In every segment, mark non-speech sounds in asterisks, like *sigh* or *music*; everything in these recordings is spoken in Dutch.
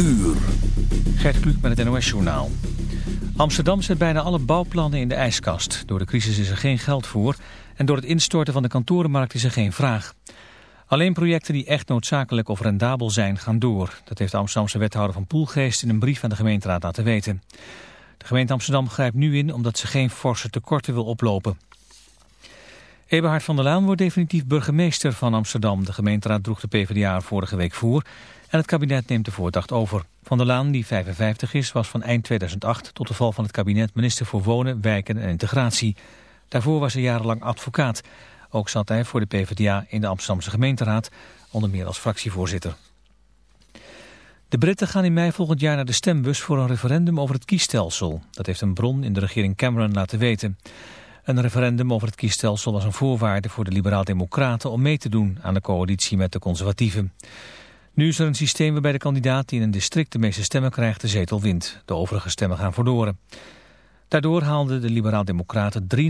uur. Gert Kluk met het NOS-journaal. Amsterdam zet bijna alle bouwplannen in de ijskast. Door de crisis is er geen geld voor en door het instorten van de kantorenmarkt is er geen vraag. Alleen projecten die echt noodzakelijk of rendabel zijn gaan door. Dat heeft de Amsterdamse wethouder van Poelgeest in een brief aan de gemeenteraad laten weten. De gemeente Amsterdam grijpt nu in omdat ze geen forse tekorten wil oplopen. Eberhard van der Laan wordt definitief burgemeester van Amsterdam. De gemeenteraad droeg de PvdA vorige week voor en het kabinet neemt de voordracht over. Van der Laan, die 55 is, was van eind 2008 tot de val van het kabinet minister voor Wonen, Wijken en Integratie. Daarvoor was hij jarenlang advocaat. Ook zat hij voor de PvdA in de Amsterdamse gemeenteraad, onder meer als fractievoorzitter. De Britten gaan in mei volgend jaar naar de stembus voor een referendum over het kiesstelsel. Dat heeft een bron in de regering Cameron laten weten. Een referendum over het kiesstelsel was een voorwaarde voor de liberaal-democraten om mee te doen aan de coalitie met de conservatieven. Nu is er een systeem waarbij de kandidaat die in een district de meeste stemmen krijgt de zetel wint. De overige stemmen gaan verloren. Daardoor haalden de liberaal-democraten 23%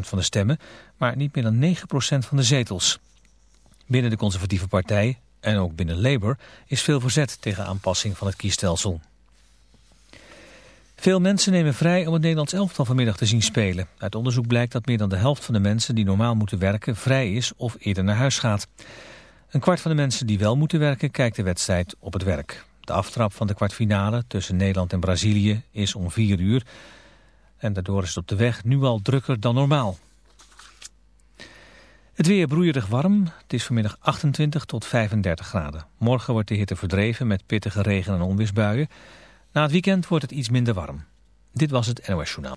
van de stemmen, maar niet meer dan 9% van de zetels. Binnen de conservatieve partij en ook binnen Labour is veel verzet tegen aanpassing van het kiesstelsel. Veel mensen nemen vrij om het Nederlands elftal vanmiddag te zien spelen. Uit onderzoek blijkt dat meer dan de helft van de mensen die normaal moeten werken vrij is of eerder naar huis gaat. Een kwart van de mensen die wel moeten werken kijkt de wedstrijd op het werk. De aftrap van de kwartfinale tussen Nederland en Brazilië is om vier uur. En daardoor is het op de weg nu al drukker dan normaal. Het weer broeierig warm. Het is vanmiddag 28 tot 35 graden. Morgen wordt de hitte verdreven met pittige regen- en onweersbuien. Na het weekend wordt het iets minder warm. Dit was het NOS Journaal.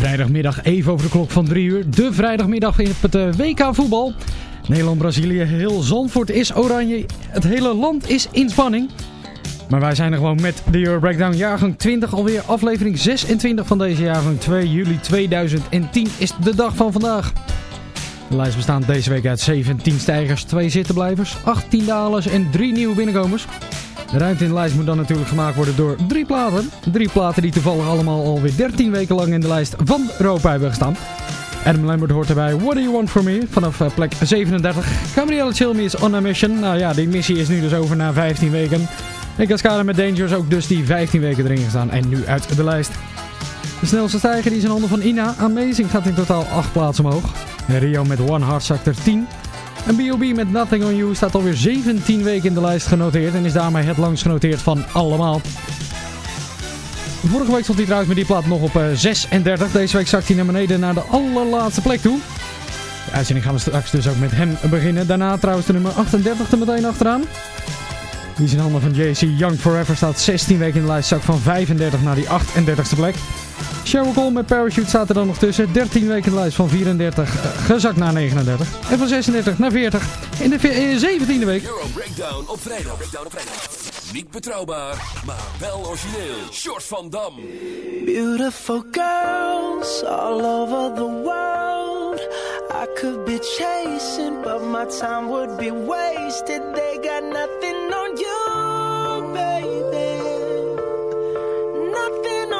Vrijdagmiddag even over de klok van 3 uur. De vrijdagmiddag in het eh, WK voetbal. Nederland-Brazilië, heel Zandvoort is oranje. Het hele land is in spanning. Maar wij zijn er gewoon met de Euro Breakdown jaargang 20 alweer. Aflevering 26 van deze jaargang 2 juli 2010 is de dag van vandaag. De lijst bestaat deze week uit 17 stijgers, 2 zittenblijvers, 18 dalers en 3 nieuwe binnenkomers. De ruimte in de lijst moet dan natuurlijk gemaakt worden door drie platen. Drie platen die toevallig allemaal alweer 13 weken lang in de lijst van Europa hebben gestaan. Adam Lambert hoort erbij What Do You Want From Me vanaf eh, plek 37. Gabrielle Chilmi is on a mission. Nou ja, die missie is nu dus over na 15 weken. En Cascada met Dangerous ook dus die 15 weken erin gestaan en nu uit de lijst. De snelste stijger is in handen van Ina. Amazing gaat in totaal 8 plaatsen omhoog. Rio met One Heart zakt er 10. En B.O.B. met Nothing On You staat alweer 17 weken in de lijst genoteerd en is daarmee het langst genoteerd van allemaal. Vorige week stond hij trouwens met die plaat nog op eh, 36. Deze week zakt hij naar beneden naar de allerlaatste plek toe. De uitzending gaan we straks dus ook met hem beginnen. Daarna trouwens de nummer 38 er meteen achteraan. Die is in handen van JC Young Forever staat 16 weken in de lijst. Zak van 35 naar die 38ste plek. Sheryl Cole met Parachute staat er dan nog tussen. 13 weken lijst van 34 eh, gezakt naar 39. En van 36 naar 40 in de ve- eh, 17e week. Euro Breakdown op vrijdag. Breakdown op vrijdag. Niet betrouwbaar, maar wel origineel. Short van Dam. Beautiful girls all over the world. I could be chasing, but my time would be wasted. They got nothing on you, baby. Nothing on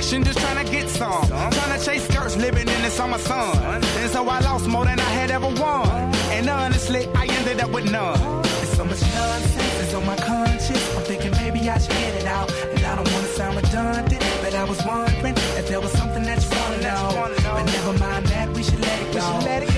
just trying to get some. Trying to chase skirts, living in the summer sun. And so I lost more than I had ever won. And honestly, I ended up with none. There's so much nonsense is on my conscience. I'm thinking maybe I should get it out. And I don't wanna sound redundant, but I was wondering if there was something that you wanna know. But never mind that, we should let it go.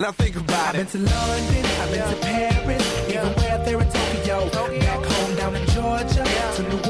Now think about it. I've been to London, I've been to Paris, even where there in Tokyo. Back home down in Georgia, to New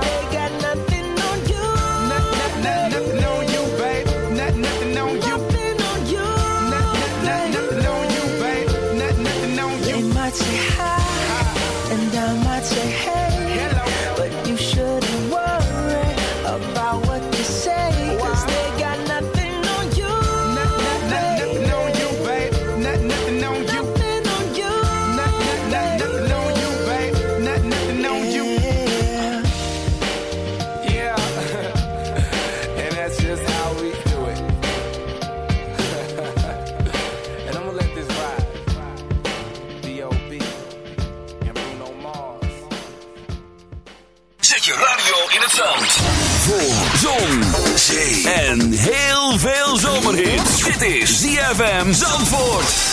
ZFM Zandvoort.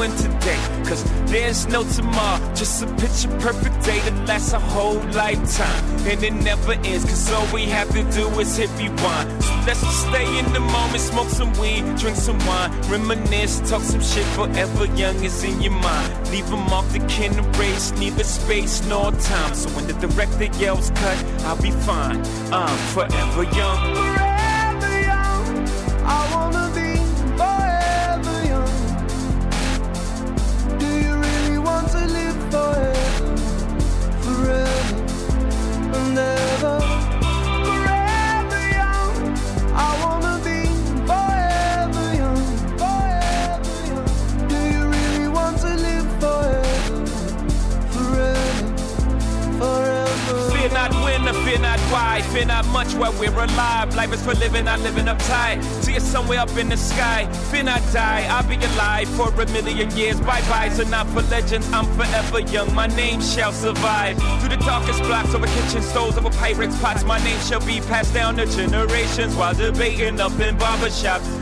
In today. Cause there's no tomorrow, just a picture perfect day that lasts a whole lifetime. And it never ends, cause all we have to do is hit rewind. So let's just stay in the moment, smoke some weed, drink some wine, reminisce, talk some shit forever young is in your mind. Leave them off the can erase, neither space nor time. So when the director yells cut, I'll be fine. I'm forever young. Forever young, the fear not much while we're alive. Life is for living, not living uptight. See it somewhere up in the sky. Fear not die. I'll be alive for a million years. Bye byes are not for legends. I'm forever young. My name shall survive. Through the darkest blocks over kitchen stoves, over pirates' pots. My name shall be passed down to generations while debating up in barbershops.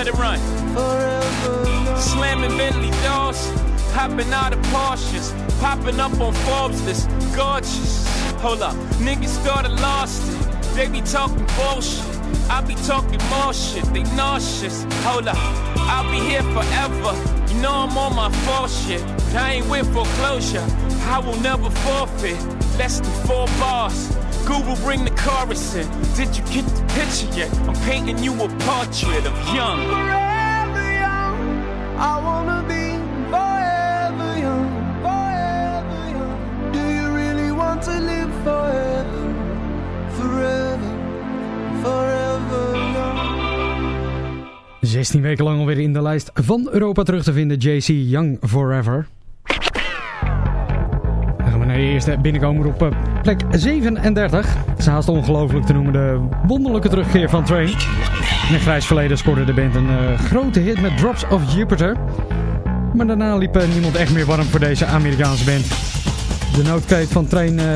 Let it run. Slamming Bentley doors, hopping out of Porsches, popping up on Forbes list, gorgeous. Hold up, niggas started lost it. They be talking bullshit. I be talking more shit. They nauseous. Hold up, I'll be here forever. You know I'm on my full shit, but I ain't with foreclosure. I will never forfeit. Less than four bars. Google bring the chorus in. Did you get the picture yet? I'm painting you a portrait of young. Forever young, I wanna be forever young, forever young. Do you really want to live forever, forever, forever young? 16 weken lang alweer in de lijst van Europa terug te vinden. JC Young Forever. Dan gaan we naar de eerste binnenkomer op eh, plek 37. Het is haast ongelooflijk te noemen de wonderlijke terugkeer van Train. In het grijs verleden scoorde de band een eh, grote hit met Drops of Jupiter. Maar daarna liep eh, niemand echt meer warm voor deze Amerikaanse band. De noodkreet van Train eh,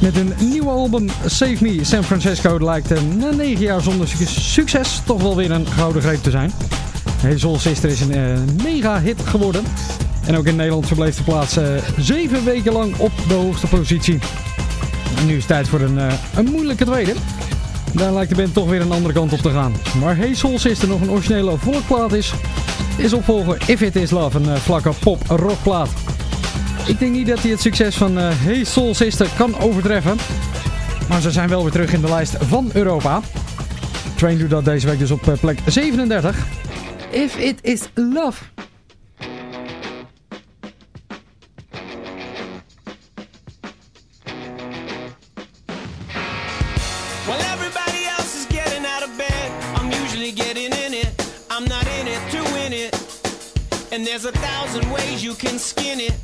met een nieuwe album Save Me San Francisco lijkt na 9 jaar zonder suc- succes toch wel weer een gouden greep te zijn. Hey Soul Sister is een mega hit geworden. En ook in Nederland verbleef de plaats eh 7 weken lang op de hoogste positie. Nu is het tijd voor een, eh, een moeilijke tweede. Daar lijkt de band toch weer een andere kant op te gaan. Maar Hey Soul Sister nog een originele volkplaat is, is opvolger If It Is Love, een eh, vlakke pop-rockplaat. Ik denk niet dat hij het succes van eh, Hey Soul Sister kan overtreffen. Maar ze zijn wel weer terug in de lijst van Europa. Train doet dat deze week dus op plek 37. If It Is Love. And there's a thousand ways you can skin it.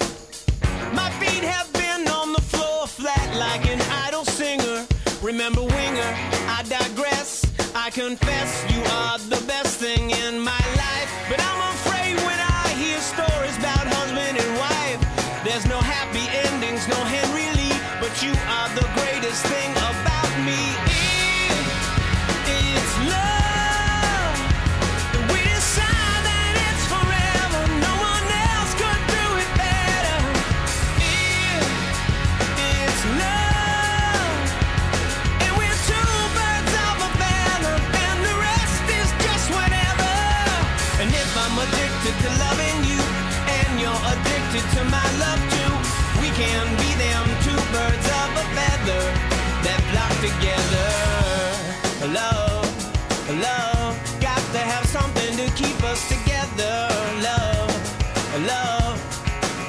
My feet have been on the floor flat like an idol singer. Remember, Winger, I digress. I confess you are the best thing in my life. But I'm afraid when I hear stories about husband and wife, there's no happy endings, no Henry Lee. But you are the greatest thing about.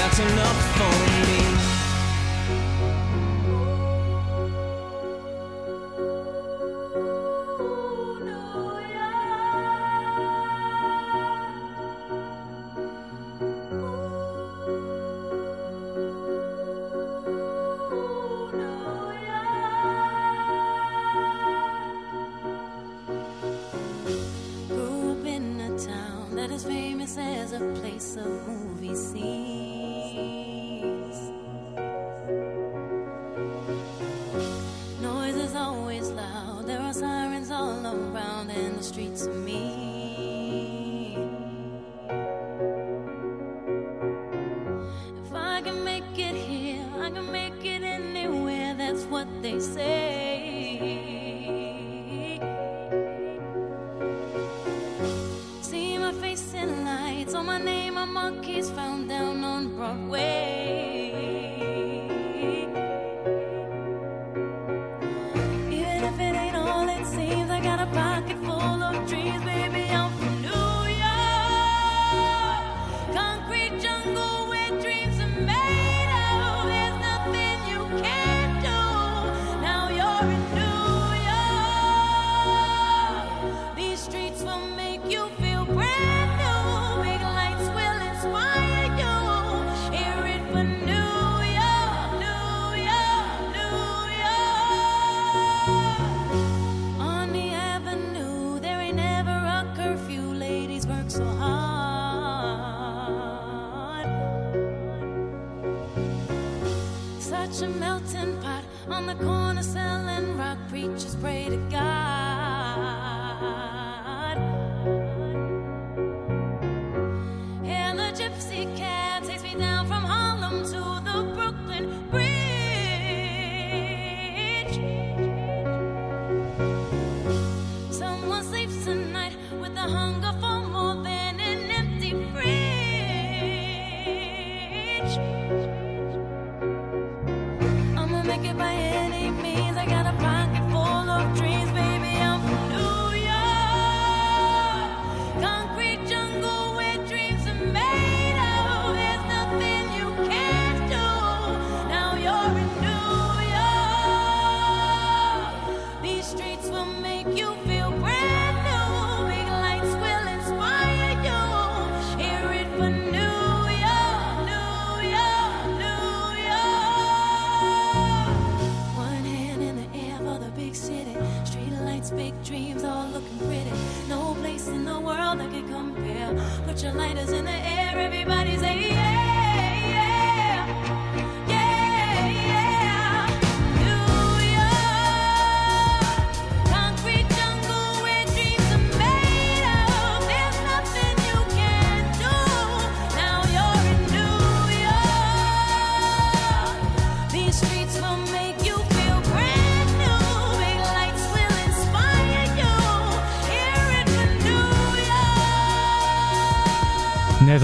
that's enough for me.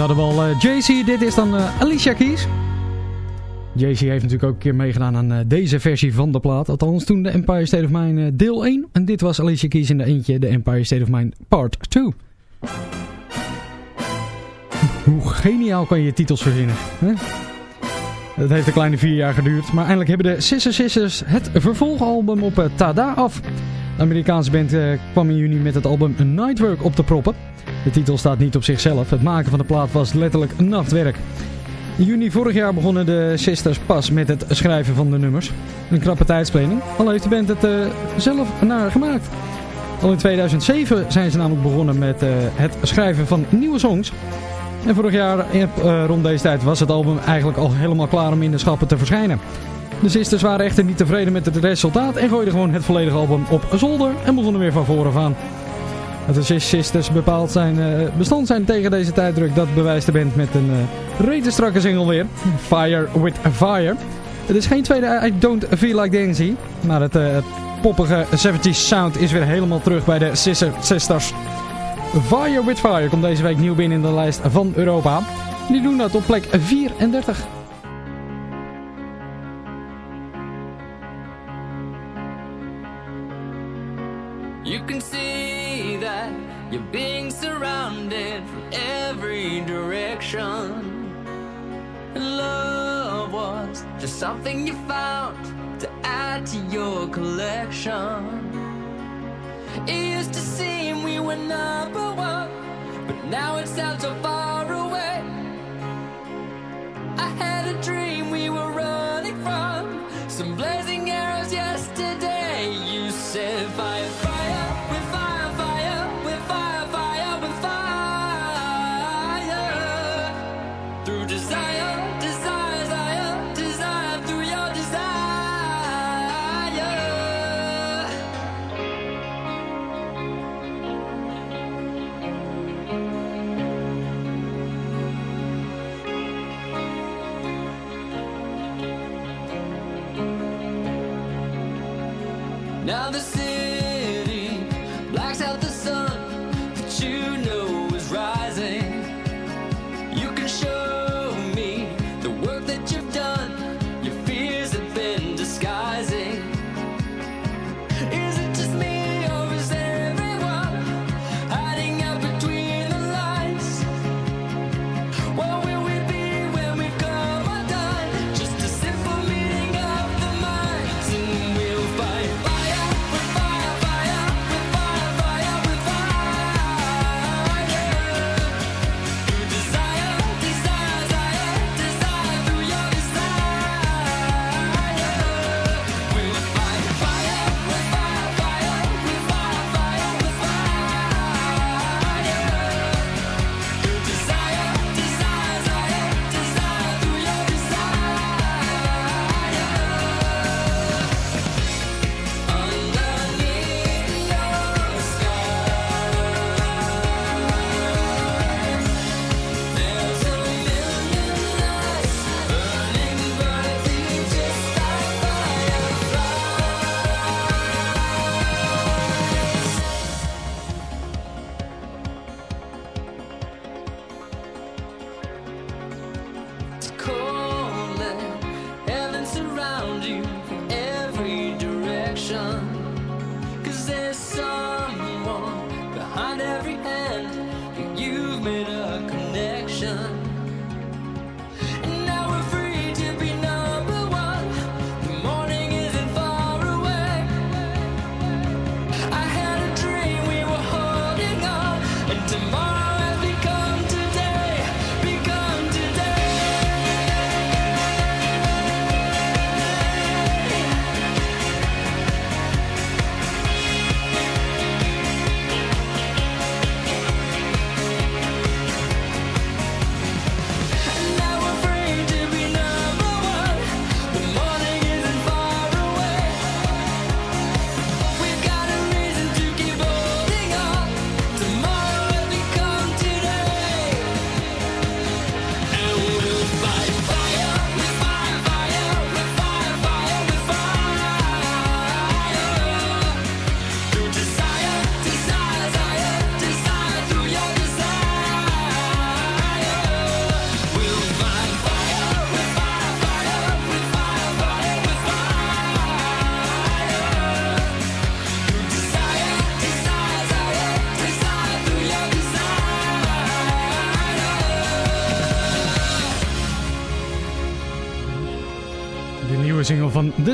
Hadden we al eh, JC, dit is dan eh, Alicia Keys. JC heeft natuurlijk ook een keer meegedaan aan eh, deze versie van de plaat. Althans toen de Empire State of Mind deel 1. En dit was Alicia Keys in de eentje, de Empire State of Mind part 2. *laughs* Hoe geniaal kan je titels verzinnen? Hè? Het heeft een kleine vier jaar geduurd, maar eindelijk hebben de Sister Sisters het vervolgalbum op Tada af. De Amerikaanse band kwam in juni met het album Nightwork op te proppen. De titel staat niet op zichzelf, het maken van de plaat was letterlijk nachtwerk. In juni vorig jaar begonnen de Sisters pas met het schrijven van de nummers. Een knappe tijdsplanning, al heeft de band het eh, zelf naar gemaakt. Al in 2007 zijn ze namelijk begonnen met eh, het schrijven van nieuwe songs. En vorig jaar, eh, rond deze tijd, was het album eigenlijk al helemaal klaar om in de schappen te verschijnen. De Sisters waren echter niet tevreden met het resultaat en gooiden gewoon het volledige album op zolder en begonnen weer van voren aan. Dat de Sis Sisters bepaald zijn, bestand zijn tegen deze tijddruk, dat bewijst de band met een uh, strakke single weer. Fire with Fire. Het is geen tweede I Don't Feel Like Dancing, maar het, eh, poppige 70s sound is weer helemaal terug bij de Sister Sisters. Fire with Fire komt deze week nieuw binnen in de lijst van Europa. Die doen dat op plek 34. Now the city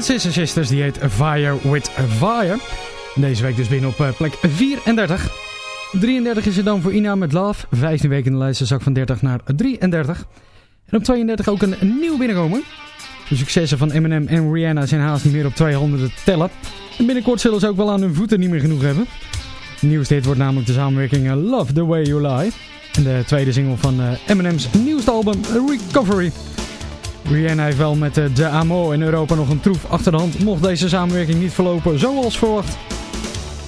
de Sister Sisters, die heet Fire with Fire. Deze week dus binnen op eh, plek 34. 33 is er dan voor Ina met Love. 15 weken in de lijst, zak van 30 naar 33. En op 32 ook een nieuw binnenkomen. De successen van Eminem en Rihanna zijn haast niet meer op 200 te tellen. En binnenkort zullen ze ook wel aan hun voeten niet meer genoeg hebben. Nieuws dit wordt namelijk de samenwerking eh, Love The Way You Lie. En de tweede single van eh, Eminem's nieuwste album Recovery. Rihanna heeft wel met eh, De Amo in Europa nog een troef achter de hand. Mocht deze samenwerking niet verlopen zoals verwacht.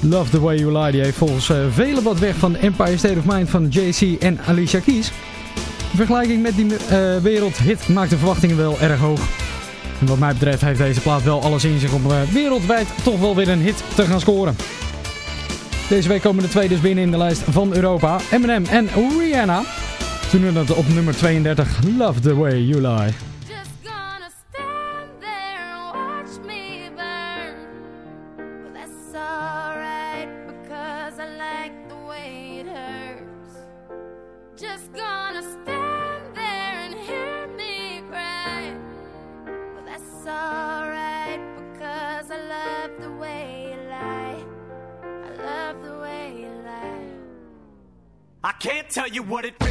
Love the Way You Lie die heeft volgens eh, velen wat weg van Empire State of Mind van JC en Alicia Keys. In vergelijking met die eh, wereldhit maakt de verwachtingen wel erg hoog. En wat mij betreft heeft deze plaat wel alles in zich om wereldwijd toch wel weer een hit te gaan scoren. Deze week komen de twee dus binnen in de lijst van Europa. Eminem en Rihanna. Toen het op nummer 32 Love the Way You Lie. you what it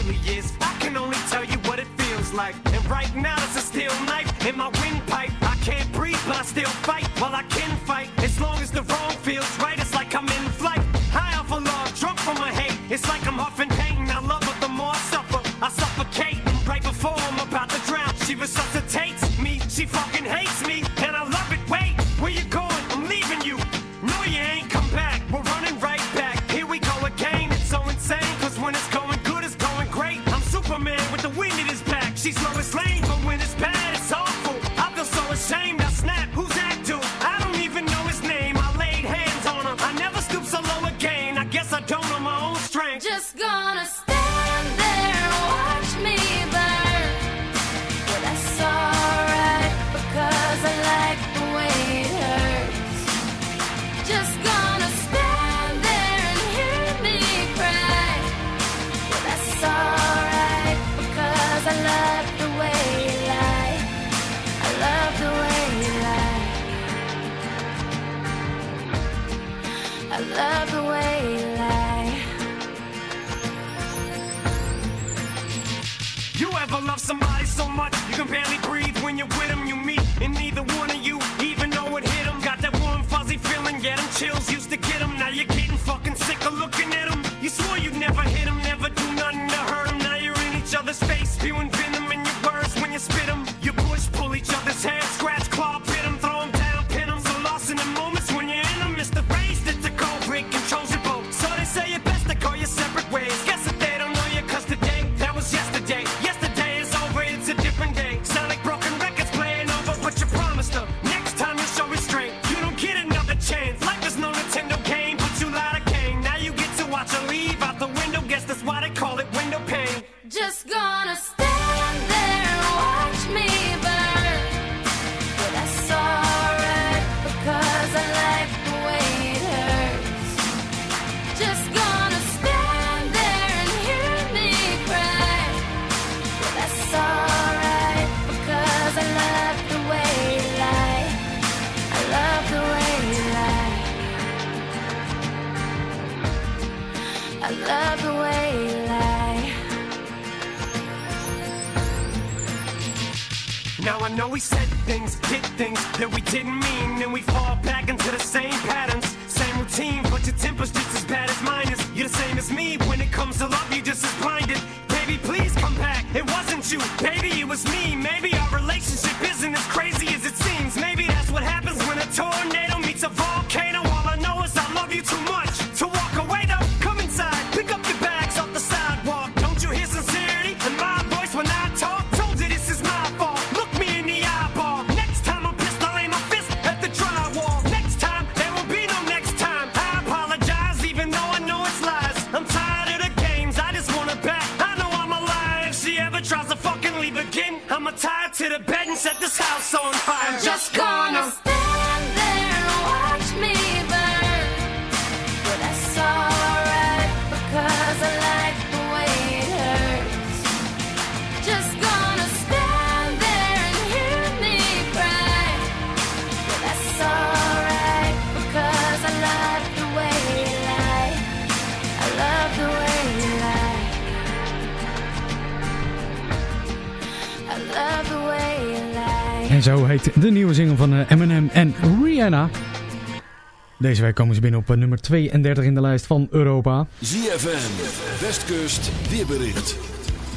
Deze week komen ze binnen op eh, nummer 32 in de lijst van Europa. ZFM, Westkust, weerbericht.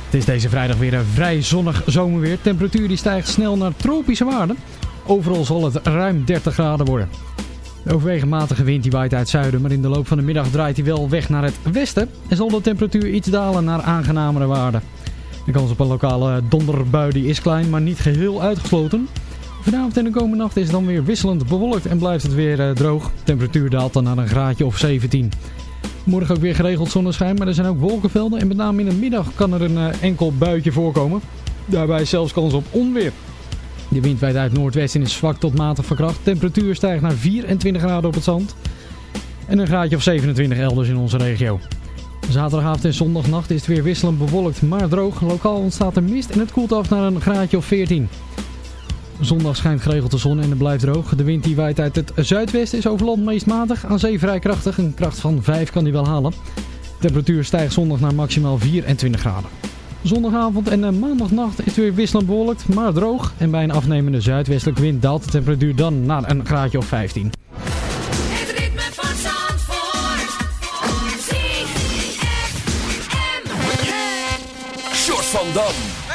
Het is deze vrijdag weer een vrij zonnig zomerweer. Temperatuur die stijgt snel naar tropische waarden. Overal zal het ruim 30 graden worden. De overwegend matige wind die waait uit het zuiden, maar in de loop van de middag draait hij wel weg naar het westen. En zal de temperatuur iets dalen naar aangenamere waarden. De kans op een lokale donderbui die is klein, maar niet geheel uitgesloten. Vanavond en de komende nacht is het dan weer wisselend bewolkt en blijft het weer eh, droog. De temperatuur daalt dan naar een graadje of 17. Morgen ook weer geregeld zonneschijn, maar er zijn ook wolkenvelden. En met name in de middag kan er een eh, enkel buitje voorkomen. Daarbij zelfs kans op onweer. De wind waait uit noordwest en is zwak tot matig verkracht. Temperatuur stijgt naar 24 graden op het zand. En een graadje of 27 elders in onze regio. Zaterdagavond en zondagnacht is het weer wisselend bewolkt, maar droog. Lokaal ontstaat er mist en het koelt af naar een graadje of 14. Zondag schijnt geregeld de zon en het blijft droog. De wind die waait uit het zuidwesten is over land meest matig. Aan zee vrij krachtig. Een kracht van 5 kan die wel halen. De temperatuur stijgt zondag naar maximaal 24 graden. Zondagavond en eh, maandagnacht is het weer wisselend bewolkt, maar droog. En bij een afnemende zuidwestelijke wind daalt de temperatuur dan naar een graadje of 15. Het ritme van Zandvoort. Short van Dam.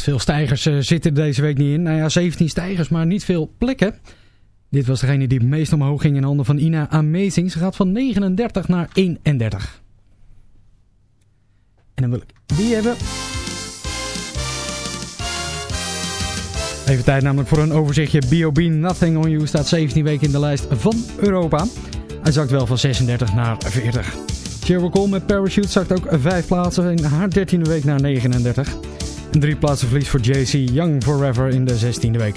Veel stijgers eh, zitten deze week niet in. Nou ja, 17 stijgers, maar niet veel plekken. Dit was degene die het meest omhoog ging in handen van Ina Amazing. Ze gaat van 39 naar 31. En dan wil ik die hebben. Even tijd namelijk voor een overzichtje. B.O.B. Nothing On You staat 17 weken in de lijst van Europa. Hij zakt wel van 36 naar 40. Sheryl Cole met Parachute zakt ook 5 plaatsen in haar 13e week naar 39. 3 plaatsen verlies voor JC Young Forever in de 16e week.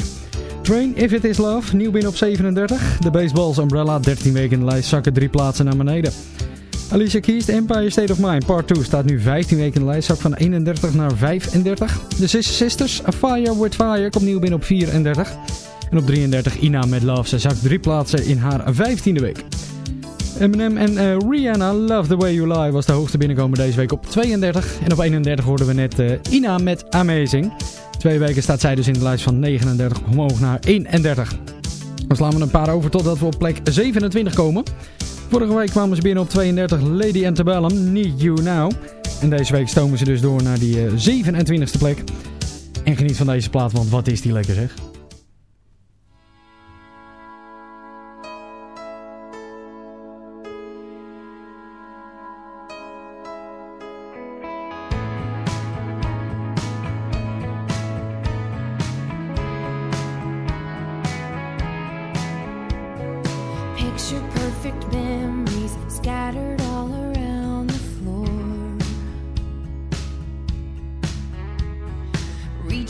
Train If It Is Love, nieuw binnen op 37. De Baseballs Umbrella, 13 weken in de lijst, zakken 3 plaatsen naar beneden. Alicia Keys, Empire State of Mind, part 2, staat nu 15 weken in de lijst, zak van 31 naar 35. De Sister Sisters, A Fire With Fire, komt nieuw binnen op 34. En op 33 Ina met Love, ze zakt 3 plaatsen in haar 15e week. Eminem en eh, Rihanna, Love The Way You Lie, was de hoogste binnenkomer deze week op 32. En op 31 hoorden we net eh, Ina met Amazing. Twee weken staat zij dus in de lijst van 39 omhoog naar 31. Dan slaan we een paar over totdat we op plek 27 komen. Vorige week kwamen ze binnen op 32 Lady Antebellum, Need You Now. En deze week stomen ze dus door naar die eh, 27e plek. En geniet van deze plaat, want wat is die lekker zeg.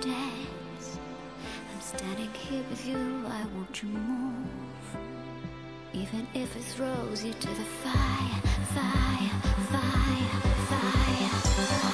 dance? I'm standing here with you, I want you move. Even if it throws you to the fire, fire, fire, fire. fire.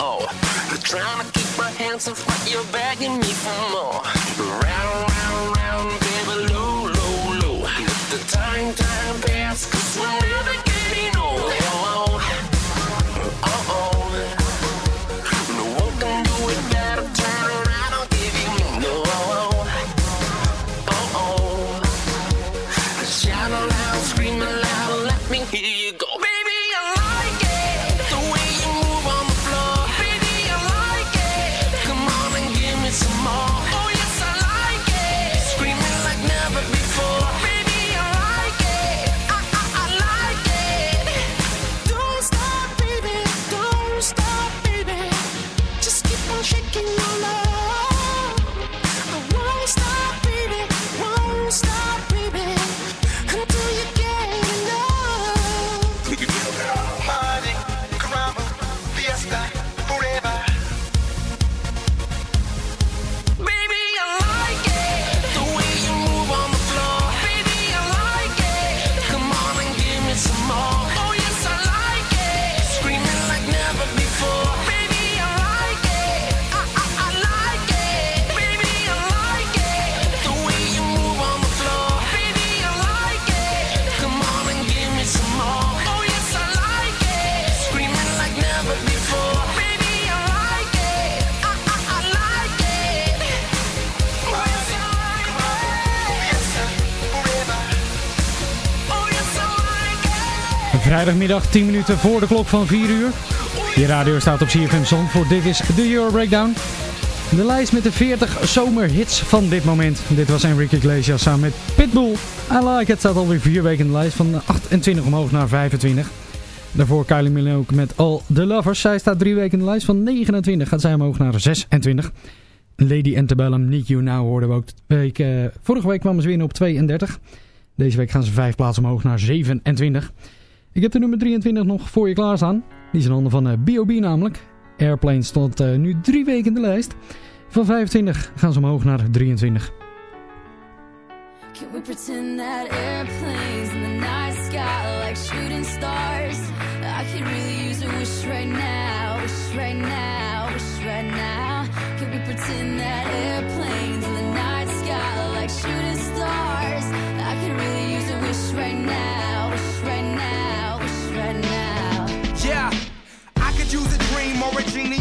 oh. Trying to keep my hands off, but you're begging me for more. Round Vrijdagmiddag 10 minuten voor de klok van 4 uur. Je radio staat op CFM Zandvoort. Dit is de Euro Breakdown. De lijst met de 40 zomerhits van dit moment. Dit was Enrique Iglesias samen met Pitbull. I Like It staat alweer 4 weken in de lijst. Van 28 omhoog naar 25. Daarvoor Kylie Minogue met All The Lovers. Zij staat 3 weken in de lijst. Van 29 gaat zij omhoog naar 26. Lady Antebellum, Need You Now hoorden we ook. Week, eh, vorige week kwamen ze weer op 32. Deze week gaan ze 5 plaatsen omhoog naar 27. Ik heb de nummer 23 nog voor je klaarstaan. Die is in handen van eh, B.O.B. namelijk. Airplane stond eh, nu 3 weken in de lijst. Van 25 gaan ze omhoog naar 23. Can we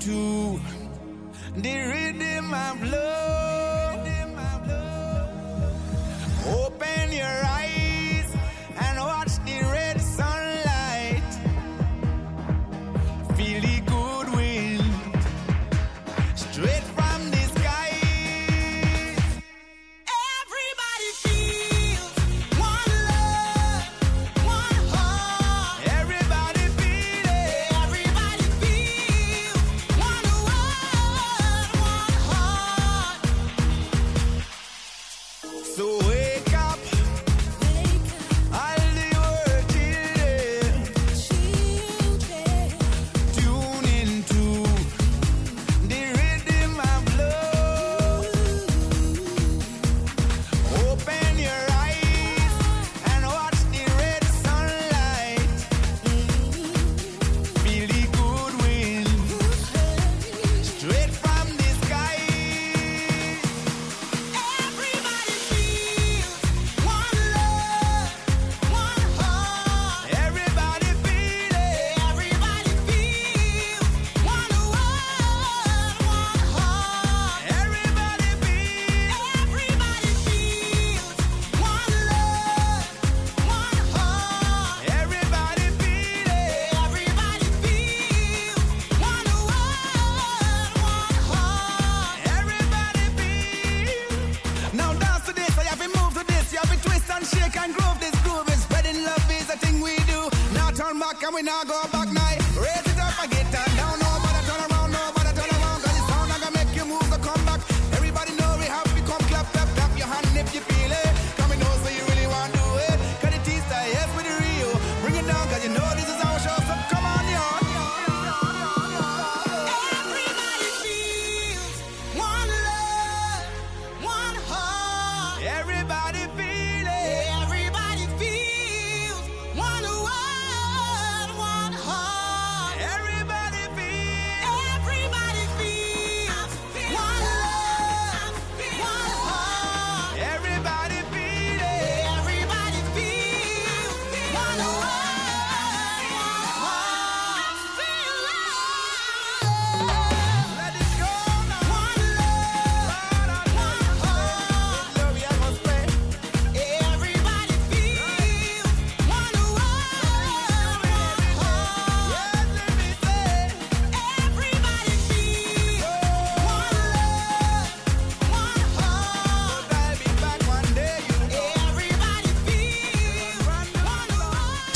Into the rhythm of love. And we now go back now.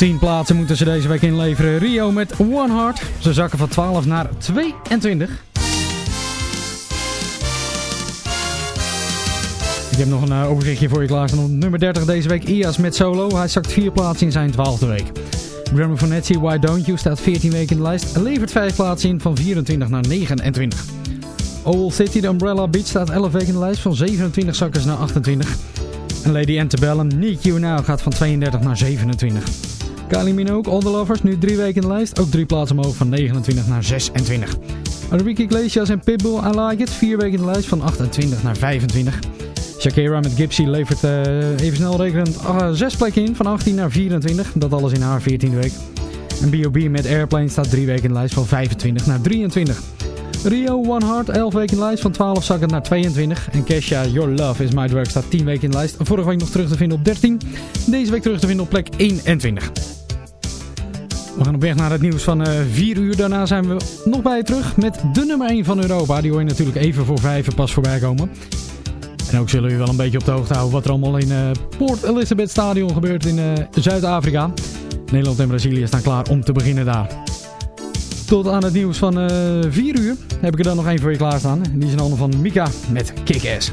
10 plaatsen moeten ze deze week inleveren. Rio met One Heart. Ze zakken van 12 naar 22. Ik heb nog een eh, overzichtje voor je klaarstaan. Nummer 30 deze week Ias met Solo. Hij zakt 4 plaatsen in zijn 12e week. Grammar Fonetti, Why Don't You staat 14 weken in de lijst. Levert 5 plaatsen in van 24 naar 29. Old City, The Umbrella Beach staat 11 weken in de lijst. Van 27 zakken naar 28. En Lady Antebellum, Need You Now gaat van 32 naar 27. Kylie Minogue, All Lovers, nu 3 weken in de lijst. Ook 3 plaatsen omhoog van 29 naar 26. Enrique Iglesias en Pitbull, I Like It, 4 weken in de lijst van 28 naar 25. Shakira met Gypsy levert eh, even snel rekenend 6 plekken in, van 18 naar 24. Dat alles in haar 14e week. En B.O.B. met Airplane staat 3 weken in de lijst van 25 naar 23. Rio One Heart, 11 weken in de lijst, van 12 zakken naar 22. En Kesha, Your Love Is My Drug staat 10 weken in de lijst. Vorige week nog terug te vinden op 13. Deze week terug te vinden op plek 21. We gaan op weg naar het nieuws van eh 4 uur. Daarna zijn we nog bij je terug met de nummer 1 van Europa. Die hoor je natuurlijk even voor 5 pas voorbij komen. En ook zullen we wel een beetje op de hoogte houden wat er allemaal in eh Port Elizabeth Stadion gebeurt in eh, Zuid-Afrika. Nederland en Brazilië staan klaar om te beginnen daar. Tot aan het nieuws van eh 4 uur heb ik er dan nog één voor je klaarstaan. En die is in handen van Mika met Kick-Ass.